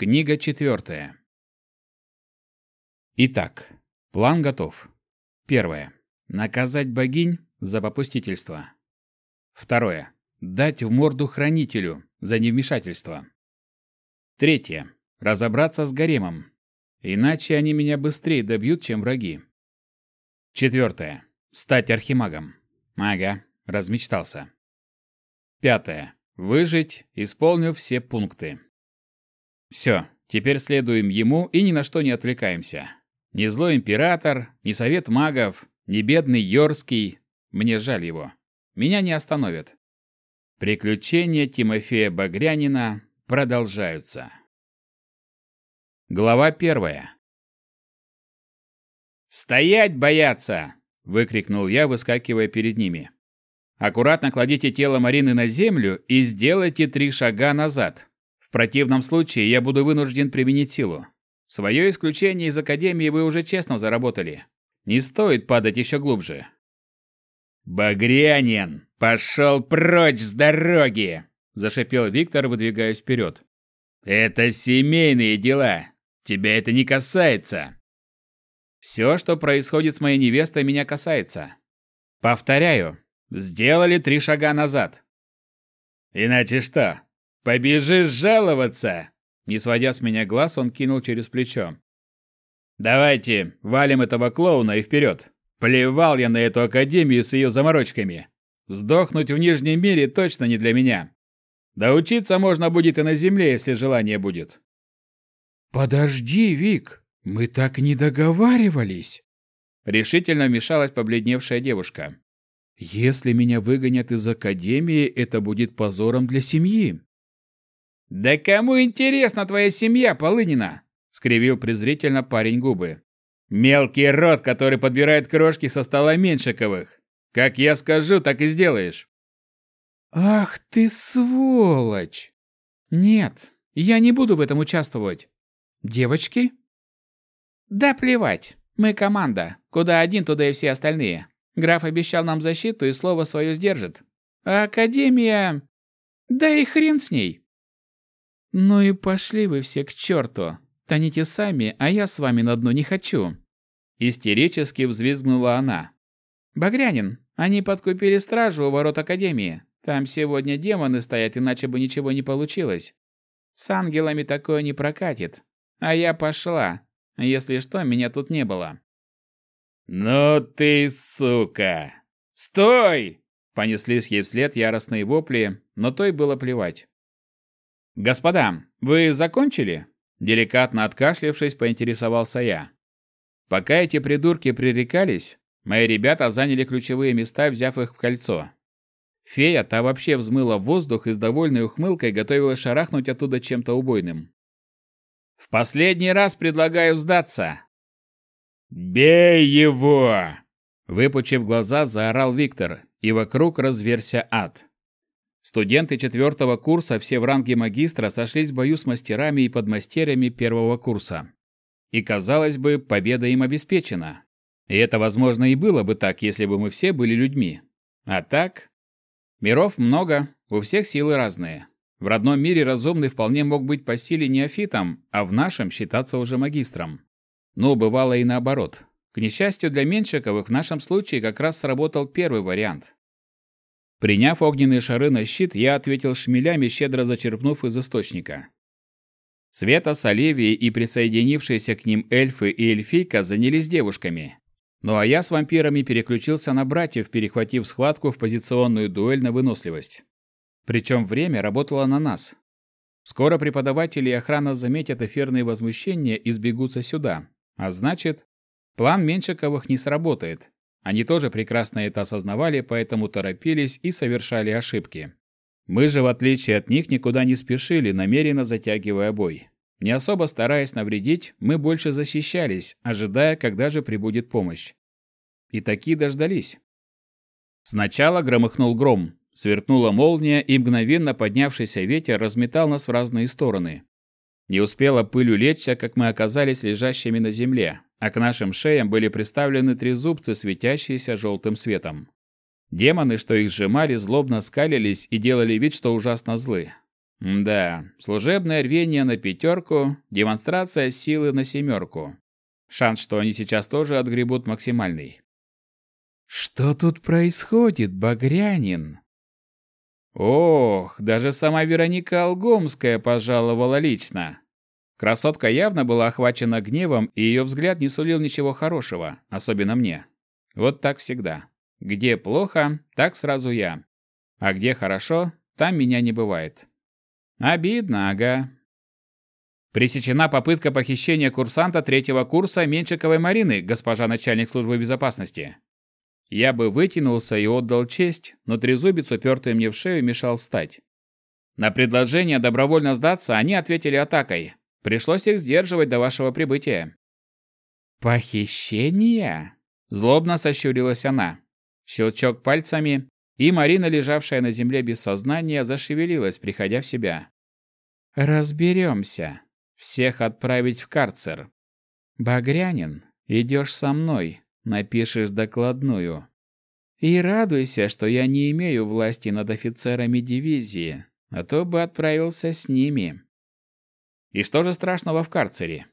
Книга четвертая. Итак, план готов. Первое. Наказать богинь за попустительство. Второе. Дать в морду хранителю за невмешательство. Третье. Разобраться с гаремом. Иначе они меня быстрее добьют, чем враги. Четвертое. Стать архимагом. Ага, размечтался. Пятое. Выжить, исполнив все пункты. Все, теперь следуем ему и ни на что не отвлекаемся. Ни злой император, ни совет магов, ни бедный Йорский. Мне жаль его. Меня не остановят. Приключения Тимофея Багрянина продолжаются. Глава первая. «Стоять бояться!» – выкрикнул я, выскакивая перед ними. Аккуратно кладите тело Марины на землю и сделайте три шага назад. В противном случае я буду вынужден применить силу. Свое исключение из Академии вы уже честно заработали. Не стоит падать еще глубже. «Багрянин, пошел прочь с дороги!» – зашипел Виктор, выдвигаясь вперед. «Это семейные дела. Тебя это не касается». «Все, что происходит с моей невестой, меня касается. Повторяю, Сделали три шага назад. Иначе что? Побежишь жаловаться? Не сводя с меня глаз, он кинул через плечо. Давайте, валим этого клоуна и вперед. Плевал я на эту академию с ее заморочками. Сдохнуть в Нижнем мире точно не для меня. Да учиться можно будет и на земле, если желание будет. Подожди, Вик, мы так не договаривались. Решительно вмешалась побледневшая девушка. Если меня выгонят из академии, это будет позором для семьи. Да кому интересна твоя семья, Полынина? скривил презрительно парень губы. Мелкий рот, который подбирает крошки со стола Меньшиковых. Как я скажу, так и сделаешь. Ах ты сволочь. Нет, я не буду в этом участвовать. Девочки? Да плевать. Мы команда. Куда один, туда и все остальные. Граф обещал нам защиту и слово свое сдержит. А Академия... Да и хрен с ней. Ну и пошли вы все к черту. Тоните сами, а я с вами на дно не хочу. Истерически взвизгнула она. Багрянин, они подкупили стражу у ворот Академии. Там сегодня демоны стоят, иначе бы ничего не получилось. С ангелами такое не прокатит. А я пошла. Если что, меня тут не было. «Ну ты сука! Стой!» Понеслись ей вслед яростные вопли, но той было плевать. «Господа, вы закончили?» Деликатно откашлявшись, поинтересовался я. Пока эти придурки пререкались, мои ребята заняли ключевые места, взяв их в кольцо. Фея та вообще взмыла в воздух и с довольной ухмылкой готовилась шарахнуть оттуда чем-то убойным. «В последний раз предлагаю сдаться!» «Бей его!» Выпучив глаза, заорал Виктор, и вокруг разверся ад. Студенты четвертого курса все в ранге магистра сошлись в бою с мастерами и подмастерьями первого курса. И, казалось бы, победа им обеспечена. И это, возможно, и было бы так, если бы мы все были людьми. А так? Миров много, у всех силы разные. В родном мире разумный вполне мог быть по силе неофитом, а в нашем считаться уже магистром. Но бывало и наоборот. К несчастью для Меньшиковых, в нашем случае как раз сработал первый вариант. Приняв огненные шары на щит, я ответил шмелями, щедро зачерпнув из источника. Света с Оливией и присоединившиеся к ним эльфы и эльфийка занялись девушками. Ну а я с вампирами переключился на братьев, перехватив схватку в позиционную дуэль на выносливость. Причем время работало на нас. Скоро преподаватели и охрана заметят эфирные возмущения и сбегутся сюда, а значит, план Меньшиковых не сработает. Они тоже прекрасно это осознавали, поэтому торопились и совершали ошибки. Мы же, в отличие от них, никуда не спешили, намеренно затягивая бой. Не особо стараясь навредить, мы больше защищались, ожидая, когда же прибудет помощь. И таки дождались. Сначала громыхнул гром, сверкнула молния, и мгновенно поднявшийся ветер разметал нас в разные стороны. Не успела пыль улечься, как мы оказались лежащими на земле, а к нашим шеям были приставлены три зубцы, светящиеся желтым светом. Демоны, что их сжимали, злобно скалились и делали вид, что ужасно злы. Да, служебное рвение на пятерку, демонстрация силы на семерку. Шанс, что они сейчас тоже отгребут максимальный. Что тут происходит, Багрянин? Ох, даже сама Вероника Алгомская пожаловала лично. Красотка явно была охвачена гневом, и ее взгляд не сулил ничего хорошего, особенно мне. Вот так всегда. Где плохо, так сразу я. А где хорошо, там меня не бывает. Обидно, ага. Пресечена попытка похищения курсанта третьего курса Менчиковой Марины, госпожа начальник службы безопасности. Я бы вытянулся и отдал честь, но трезубец, упертый мне в шею, мешал встать. На предложение добровольно сдаться они ответили атакой. Пришлось их сдерживать до вашего прибытия. «Похищение?» Злобно сощурилась она. Щелчок пальцами, и Марина, лежавшая на земле без сознания, зашевелилась, приходя в себя. «Разберемся. Всех отправить в карцер. Багрянин, идешь со мной, напишешь докладную. И радуйся, что я не имею власти над офицерами дивизии, а то бы отправился с ними». «И что же страшного в карцере?»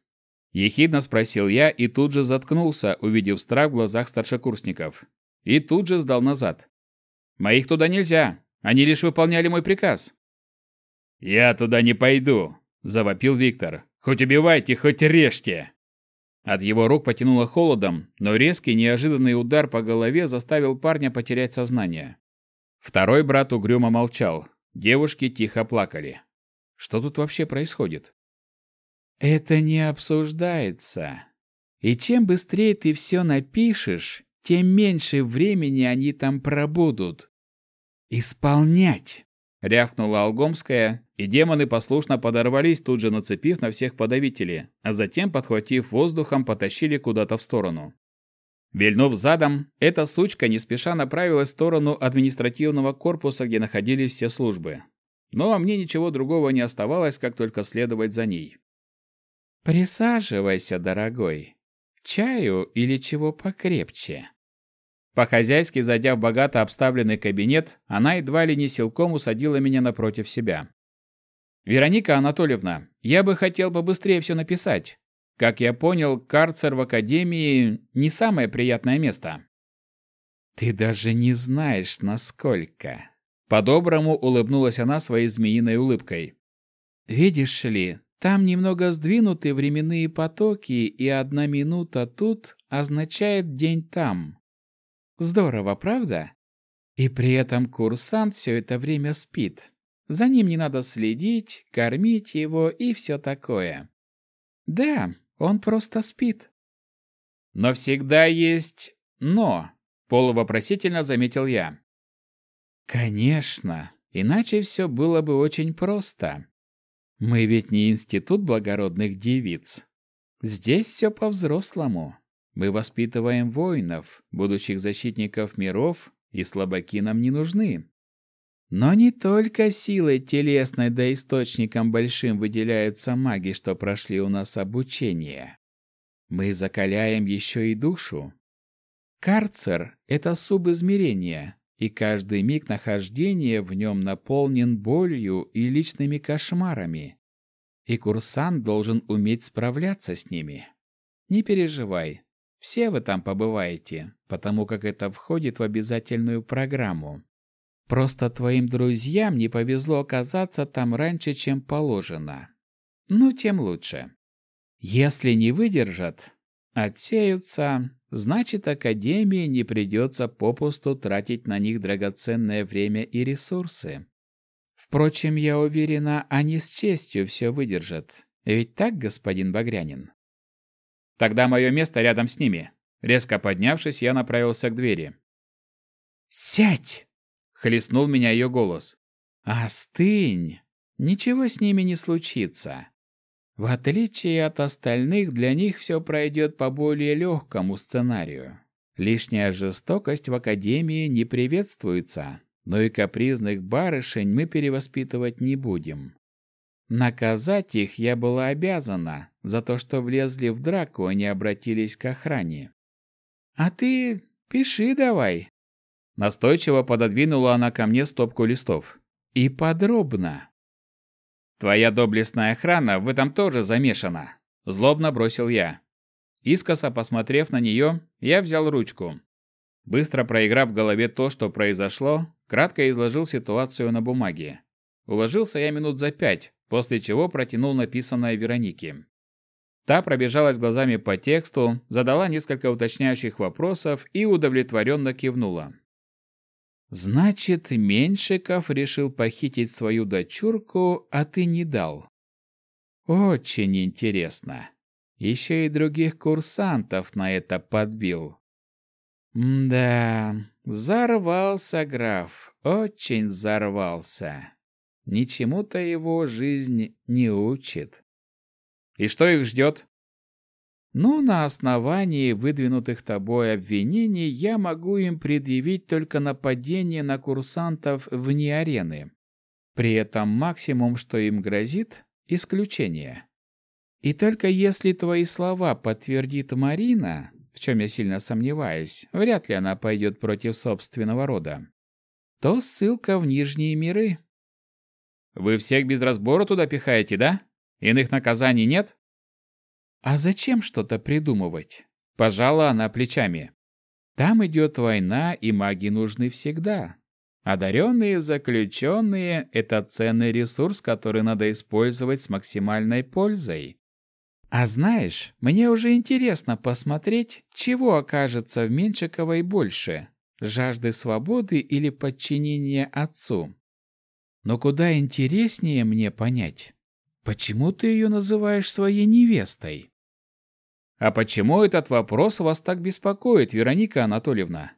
Ехидно спросил я и тут же заткнулся, увидев страх в глазах старшекурсников. И тут же сдал назад. «Моих туда нельзя. Они лишь выполняли мой приказ». «Я туда не пойду», – завопил Виктор. «Хоть убивайте, хоть режьте!» От его рук потянуло холодом, но резкий неожиданный удар по голове заставил парня потерять сознание. Второй брат угрюмо молчал. Девушки тихо плакали. Что тут вообще происходит? Это не обсуждается. И чем быстрее ты все напишешь, тем меньше времени они там пробудут. Исполнять! Рявкнула Алгомская, и демоны послушно подорвались, тут же нацепив на всех подавители, а затем, подхватив воздухом, потащили куда-то в сторону. Вильнув задом, эта сучка не спеша направилась в сторону административного корпуса, где находились все службы. Но мне ничего другого не оставалось, как только следовать за ней. «Присаживайся, дорогой. Чаю или чего покрепче?» По-хозяйски зайдя в богато обставленный кабинет, она едва ли не силком усадила меня напротив себя. «Вероника Анатольевна, я бы хотел побыстрее все написать. Как я понял, карцер в академии не самое приятное место». «Ты даже не знаешь, насколько...» По-доброму улыбнулась она своей змеиной улыбкой. «Видишь ли, там немного сдвинуты временные потоки, и одна минута тут означает день там. Здорово, правда? И при этом курсант все это время спит. За ним не надо следить, кормить его и все такое. Да, он просто спит. Но всегда есть «но», полувопросительно заметил я. Конечно, иначе все было бы очень просто. Мы ведь не институт благородных девиц. Здесь все по-взрослому. Мы воспитываем воинов, будущих защитников миров, и слабаки нам не нужны. Но не только силой телесной да источником большим выделяются маги, что прошли у нас обучение. Мы закаляем еще и душу. Карцер — это субизмерение, и каждый миг нахождения в нем наполнен болью и личными кошмарами. И курсант должен уметь справляться с ними. Не переживай, все вы там побываете, потому как это входит в обязательную программу. Просто твоим друзьям не повезло оказаться там раньше, чем положено. Ну, тем лучше. Если не выдержат, отсеются, значит, Академии не придется попусту тратить на них драгоценное время и ресурсы. Впрочем, я уверена, они с честью все выдержат. Ведь так, господин Багрянин? Тогда мое место рядом с ними. Резко поднявшись, я направился к двери. «Сядь!» — хлестнул меня ее голос. «Остынь! Ничего с ними не случится. В отличие от остальных, для них все пройдет по более легкому сценарию. Лишняя жестокость в Академии не приветствуется, но и капризных барышень мы перевоспитывать не будем. Наказать их я была обязана за то, что влезли в драку и не обратились к охране. А ты пиши давай. Настойчиво пододвинула она ко мне стопку листов. И подробно. Твоя доблестная охрана в этом тоже замешана, злобно бросил я. Искоса посмотрев на нее, я взял ручку. Быстро проиграв в голове то, что произошло, кратко изложил ситуацию на бумаге. Уложился я минут за пять, после чего протянул написанное Веронике. Та пробежалась глазами по тексту, задала несколько уточняющих вопросов и удовлетворенно кивнула. «Значит, Меньшиков решил похитить свою дочурку, а ты не дал?» «Очень интересно. Еще и других курсантов на это подбил». «Да, взорвался граф, очень взорвался. Ничему-то его жизнь не учит». И что их ждет? Ну, на основании выдвинутых тобой обвинений я могу им предъявить только нападение на курсантов вне арены. При этом максимум, что им грозит исключение. И только если твои слова подтвердит Марина, в чем я сильно сомневаюсь, вряд ли она пойдет против собственного рода, то ссылка в нижние миры. Вы всех без разбора туда пихаете, да? Иных наказаний нет? А зачем что-то придумывать? Пожала она плечами. Там идет война, и маги нужны всегда. Одаренные заключенные – это ценный ресурс, который надо использовать с максимальной пользой. А знаешь, мне уже интересно посмотреть, чего окажется в Меньшиковой больше – жажды свободы или подчинения отцу. Но куда интереснее мне понять, Почему ты ее называешь своей невестой? А почему этот вопрос вас так беспокоит, Вероника Анатольевна?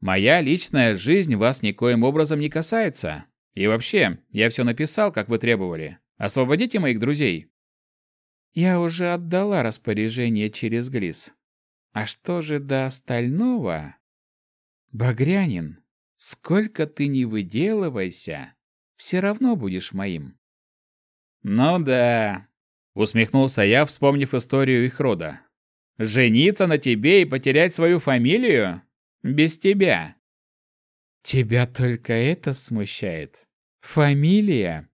Моя личная жизнь вас никоим образом не касается. И вообще, я все написал, как вы требовали. Освободите моих друзей. Я уже отдала распоряжение через Глис. А что же до остального? Багрянин, сколько ты не выделывайся, все равно будешь моим. «Ну да», — усмехнулся я, вспомнив историю их рода. «Жениться на тебе и потерять свою фамилию? Без тебя». «Тебя только это смущает? Фамилия?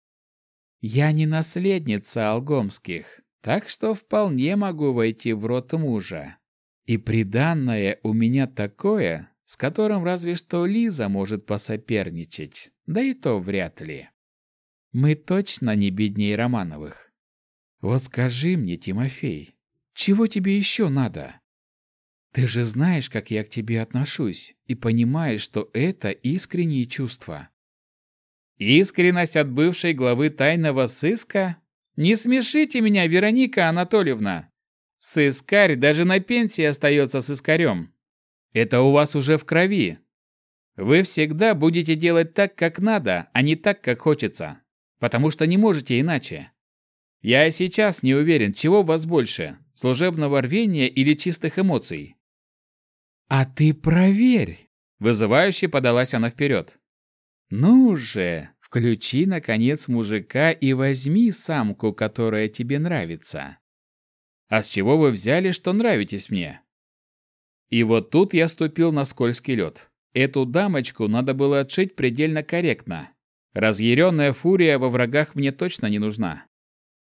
Я не наследница Алгомских, так что вполне могу войти в род мужа. И приданное у меня такое, с которым разве что Лиза может посоперничать, да и то вряд ли». Мы точно не беднее Романовых. Вот скажи мне, Тимофей, чего тебе еще надо? Ты же знаешь, как я к тебе отношусь, и понимаешь, что это искренние чувства. Искренность от бывшей главы тайного сыска? Не смешите меня, Вероника Анатольевна. Сыскарь даже на пенсии остается сыскарем. Это у вас уже в крови. Вы всегда будете делать так, как надо, а не так, как хочется потому что не можете иначе. Я сейчас не уверен, чего в вас больше – служебного рвения или чистых эмоций. «А ты проверь!» – вызывающе подалась она вперед. «Ну же, включи, наконец, мужика и возьми самку, которая тебе нравится». «А с чего вы взяли, что нравитесь мне?» И вот тут я ступил на скользкий лед. Эту дамочку надо было отшить предельно корректно, Разъяренная фурия во врагах мне точно не нужна.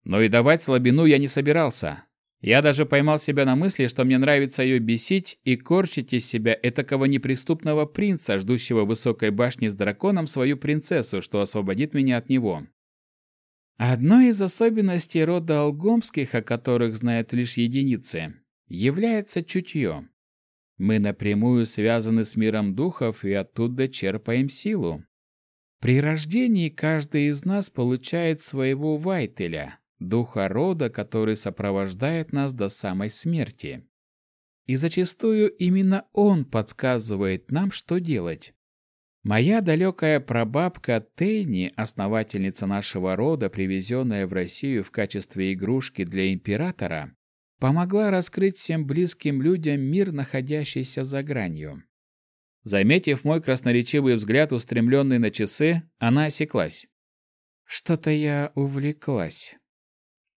Но и давать слабину я не собирался. Я даже поймал себя на мысли, что мне нравится ее бесить и корчить из себя этакого неприступного принца, ждущего высокой башни с драконом свою принцессу, что освободит меня от него. Одной из особенностей рода Алгомских, о которых знают лишь единицы, является чутье. Мы напрямую связаны с миром духов и оттуда черпаем силу. При рождении каждый из нас получает своего Вайтеля, духа рода, который сопровождает нас до самой смерти. И зачастую именно он подсказывает нам, что делать. Моя далекая прабабка Тейни, основательница нашего рода, привезенная в Россию в качестве игрушки для императора, помогла раскрыть всем близким людям мир, находящийся за гранью. Заметив мой красноречивый взгляд, устремленный на часы, она осеклась. Что-то я увлеклась.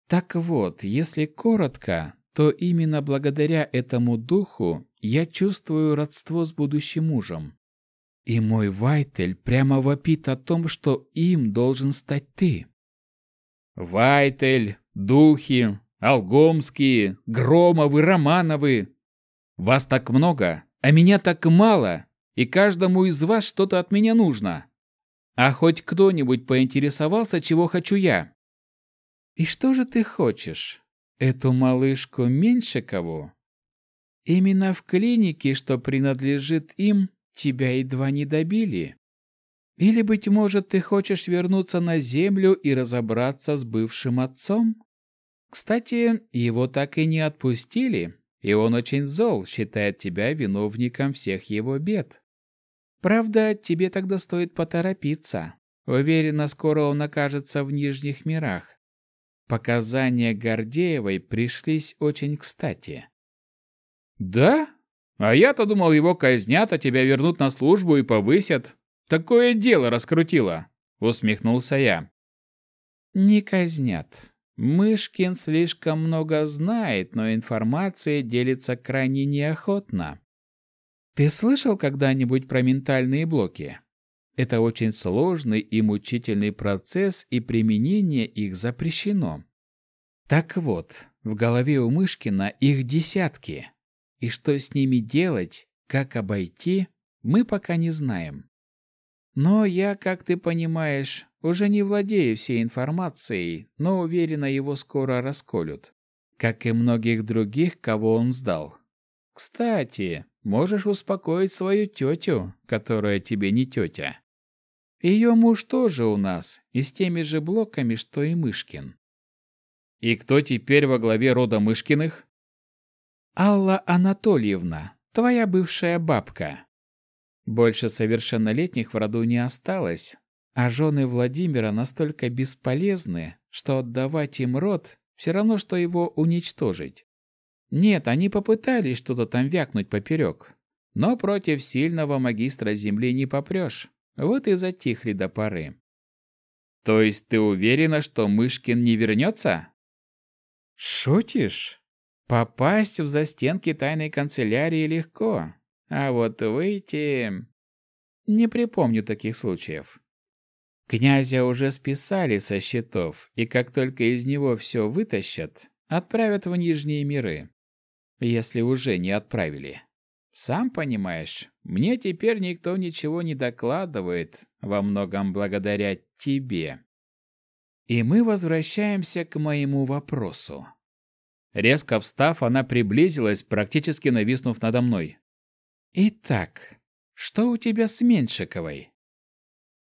Так вот, если коротко, то именно благодаря этому духу я чувствую родство с будущим мужем. И мой Вайтель прямо вопит о том, что им должен стать ты. Вайтель, Духи, Алгомские, Громовы, Романовы. Вас так много, а меня так мало, и каждому из вас что-то от меня нужно. А хоть кто-нибудь поинтересовался, чего хочу я? И что же ты хочешь? Эту малышку Меньшикову? Именно в клинике, что принадлежит им, тебя едва не добили. Или, быть может, ты хочешь вернуться на землю и разобраться с бывшим отцом? Кстати, его так и не отпустили, и он очень зол, считает тебя виновником всех его бед. Правда, тебе тогда стоит поторопиться. Уверена, скоро он окажется в Нижних мирах. Показания Гордеевой пришлись очень кстати. «Да? А я-то думал, его казнят, а тебя вернут на службу и повысят. Такое дело раскрутило!» — усмехнулся я. «Не казнят. Мышкин слишком много знает, но информация делится крайне неохотно. Ты слышал когда-нибудь про ментальные блоки? Это очень сложный и мучительный процесс, и применение их запрещено. Так вот, в голове у Мышкина их десятки. И что с ними делать, как обойти, мы пока не знаем. Но я, как ты понимаешь, уже не владею всей информацией, но уверена, его скоро расколют. Как и многих других, кого он сдал. Кстати, можешь успокоить свою тетю, которая тебе не тетя. Ее муж тоже у нас, и с теми же блоками, что и Мышкин. И кто теперь во главе рода Мышкиных? Алла Анатольевна, твоя бывшая бабка. Больше совершеннолетних в роду не осталось, а жены Владимира настолько бесполезны, что отдавать им род все равно, что его уничтожить. Нет, они попытались что-то там вякнуть поперек. Но против сильного магистра земли не попрешь. Вот и затихли до поры. То есть ты уверена, что Мышкин не вернется? Шутишь? Попасть в застенки тайной канцелярии легко, а вот выйти... Не припомню таких случаев. Князя уже списали со счетов, и как только из него все вытащат, отправят в нижние миры если уже не отправили. Сам понимаешь, мне теперь никто ничего не докладывает, во многом благодаря тебе. И мы возвращаемся к моему вопросу. Резко встав, она приблизилась, практически нависнув надо мной. Итак, что у тебя с Меньшиковой?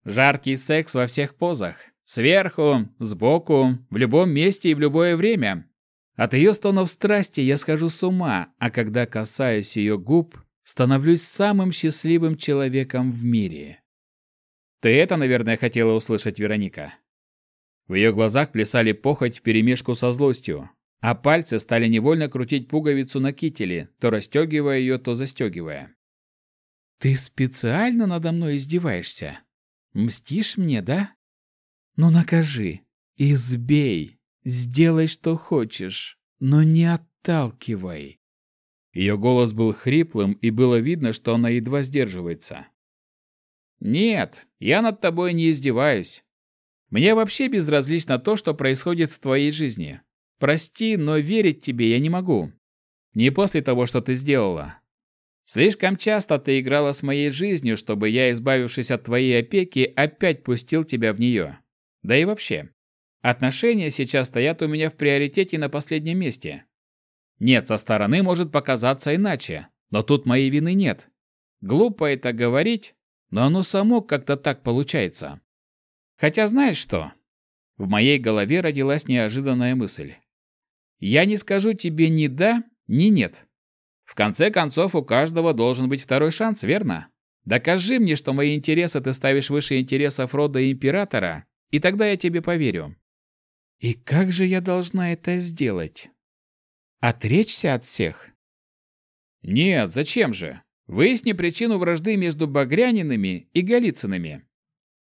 Жаркий секс во всех позах. Сверху, сбоку, в любом месте и в любое время. От ее стонов страсти я схожу с ума, а когда касаюсь ее губ, становлюсь самым счастливым человеком в мире. Ты это, наверное, хотела услышать, Вероника. В ее глазах плясали похоть вперемешку со злостью, а пальцы стали невольно крутить пуговицу на кителе, то расстегивая ее, то застегивая. «Ты специально надо мной издеваешься? Мстишь мне, да? Ну накажи, избей, Сделай, что хочешь, но не отталкивай. Ее голос был хриплым, и было видно, что она едва сдерживается. Нет, я над тобой не издеваюсь. Мне вообще безразлично то, что происходит в твоей жизни. Прости, но верить тебе я не могу. Не после того, что ты сделала. Слишком часто ты играла с моей жизнью, чтобы я, избавившись от твоей опеки, опять пустил тебя в нее. Да и вообще, Отношения сейчас стоят у меня в приоритете на последнем месте. Нет, со стороны может показаться иначе, но тут моей вины нет. Глупо это говорить, но оно само как-то так получается. Хотя знаешь что? В моей голове родилась неожиданная мысль. Я не скажу тебе ни да, ни нет. В конце концов, у каждого должен быть второй шанс, верно? Докажи мне, что мои интересы ты ставишь выше интересов рода императора, и тогда я тебе поверю. И как же я должна это сделать? Отречься от всех? Нет, зачем же? Выясни причину вражды между Багрянинами и Голицынами.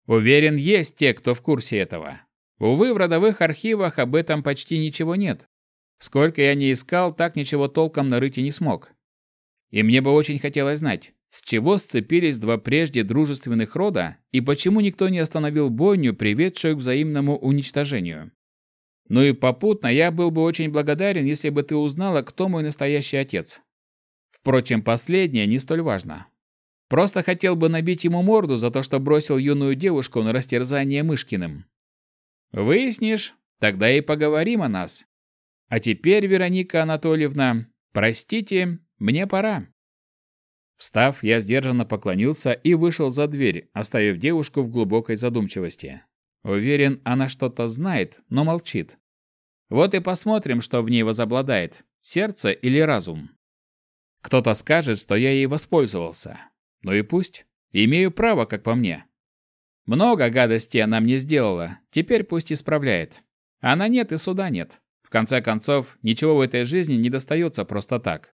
Уверен, есть те, кто в курсе этого. Увы, в родовых архивах об этом почти ничего нет. Сколько я не искал, так ничего толком нарыть и не смог. И мне бы очень хотелось знать, с чего сцепились два прежде дружественных рода и почему никто не остановил бойню, приведшую к взаимному уничтожению. Ну и попутно я был бы очень благодарен, если бы ты узнала, кто мой настоящий отец. Впрочем, последнее не столь важно. Просто хотел бы набить ему морду за то, что бросил юную девушку на растерзание Мышкиным. Выяснишь, тогда и поговорим о нас. А теперь, Вероника Анатольевна, простите, мне пора. Встав, я сдержанно поклонился и вышел за дверь, оставив девушку в глубокой задумчивости. Уверен, она что-то знает, но молчит. Вот и посмотрим, что в ней возобладает – сердце или разум. Кто-то скажет, что я ей воспользовался. Ну и пусть. Имею право, как по мне. Много гадостей она мне сделала, теперь пусть исправляет. Она нет и суда нет. В конце концов, ничего в этой жизни не достается просто так.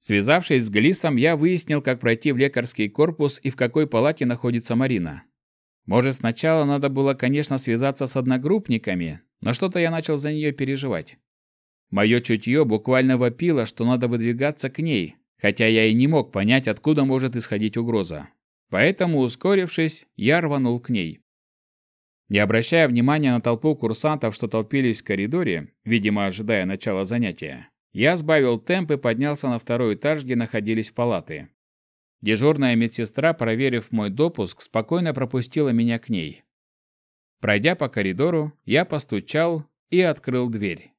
Связавшись с Глисом, я выяснил, как пройти в лекарский корпус и в какой палате находится Марина. Может, сначала надо было, конечно, связаться с одногруппниками, но что-то я начал за нее переживать. Мое чутье буквально вопило, что надо выдвигаться к ней, хотя я и не мог понять, откуда может исходить угроза. Поэтому, ускорившись, я рванул к ней. Не обращая внимания на толпу курсантов, что толпились в коридоре, видимо, ожидая начала занятия, я сбавил темп и поднялся на второй этаж, где находились палаты. Дежурная медсестра, проверив мой допуск, спокойно пропустила меня к ней. Пройдя по коридору, я постучал и открыл дверь.